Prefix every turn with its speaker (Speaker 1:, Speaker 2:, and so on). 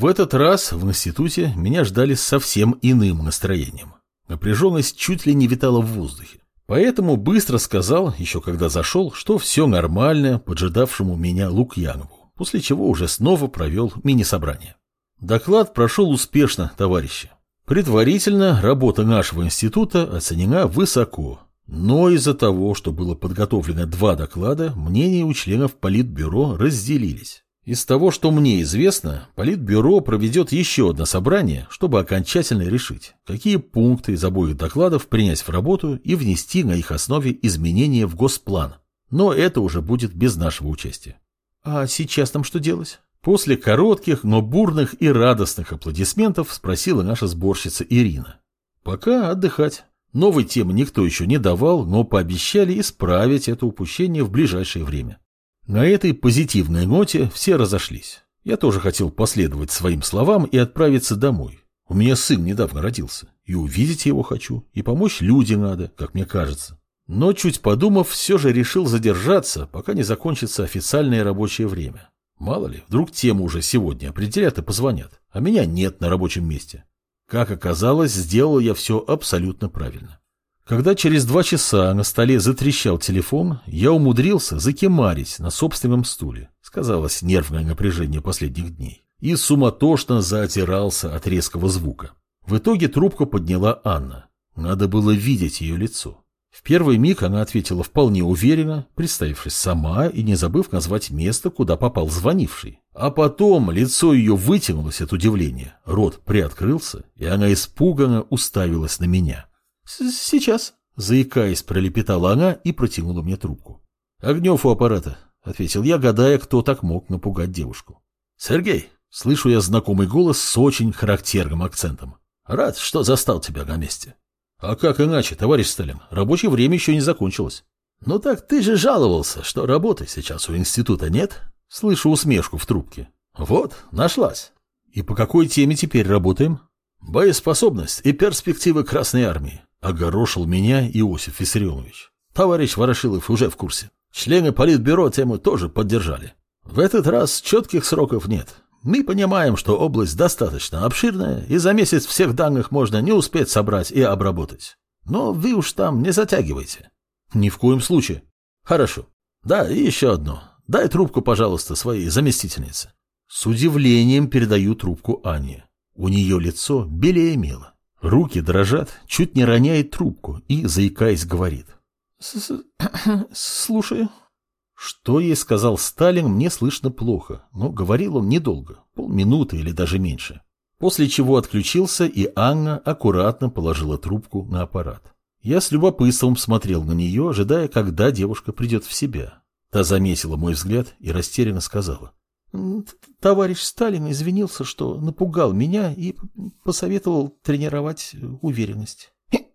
Speaker 1: В этот раз в институте меня ждали совсем иным настроением. Напряженность чуть ли не витала в воздухе. Поэтому быстро сказал, еще когда зашел, что все нормально поджидавшему меня Лукьянову, после чего уже снова провел мини-собрание. Доклад прошел успешно, товарищи. Предварительно работа нашего института оценена высоко, но из-за того, что было подготовлено два доклада, мнения у членов Политбюро разделились. Из того, что мне известно, Политбюро проведет еще одно собрание, чтобы окончательно решить, какие пункты из обоих докладов принять в работу и внести на их основе изменения в Госплан. Но это уже будет без нашего участия. А сейчас нам что делать? После коротких, но бурных и радостных аплодисментов спросила наша сборщица Ирина. Пока отдыхать. Новой темы никто еще не давал, но пообещали исправить это упущение в ближайшее время. На этой позитивной ноте все разошлись. Я тоже хотел последовать своим словам и отправиться домой. У меня сын недавно родился, и увидеть его хочу, и помочь людям надо, как мне кажется. Но чуть подумав, все же решил задержаться, пока не закончится официальное рабочее время. Мало ли, вдруг тему уже сегодня определят и позвонят, а меня нет на рабочем месте. Как оказалось, сделал я все абсолютно правильно. Когда через два часа на столе затрещал телефон, я умудрился закемарить на собственном стуле. Сказалось нервное напряжение последних дней. И суматошно заотирался от резкого звука. В итоге трубку подняла Анна. Надо было видеть ее лицо. В первый миг она ответила вполне уверенно, представившись сама и не забыв назвать место, куда попал звонивший. А потом лицо ее вытянулось от удивления, рот приоткрылся, и она испуганно уставилась на меня. «Сейчас», — заикаясь, пролепетала она и протянула мне трубку. «Огнев у аппарата», — ответил я, гадая, кто так мог напугать девушку. «Сергей», — слышу я знакомый голос с очень характерным акцентом. «Рад, что застал тебя на месте». «А как иначе, товарищ Сталин? Рабочее время еще не закончилось». «Ну так ты же жаловался, что работы сейчас у института нет?» Слышу усмешку в трубке. «Вот, нашлась». «И по какой теме теперь работаем?» «Боеспособность и перспективы Красной Армии. Огорошил меня Иосиф Виссарионович. Товарищ Ворошилов уже в курсе. Члены Политбюро тему тоже поддержали. В этот раз четких сроков нет. Мы понимаем, что область достаточно обширная, и за месяц всех данных можно не успеть собрать и обработать. Но вы уж там не затягивайте. Ни в коем случае. Хорошо. Да, и еще одно. Дай трубку, пожалуйста, своей заместительнице. С удивлением передаю трубку Ане. У нее лицо белее мело. Руки дрожат, чуть не роняет трубку и, заикаясь, говорит. «Слушаю». Что ей сказал Сталин, мне слышно плохо, но говорил он недолго, полминуты или даже меньше. После чего отключился, и Анна аккуратно положила трубку на аппарат. Я с любопытством смотрел на нее, ожидая, когда девушка придет в себя. Та заметила мой взгляд и растерянно сказала. Товарищ Сталин извинился, что напугал меня и посоветовал тренировать уверенность.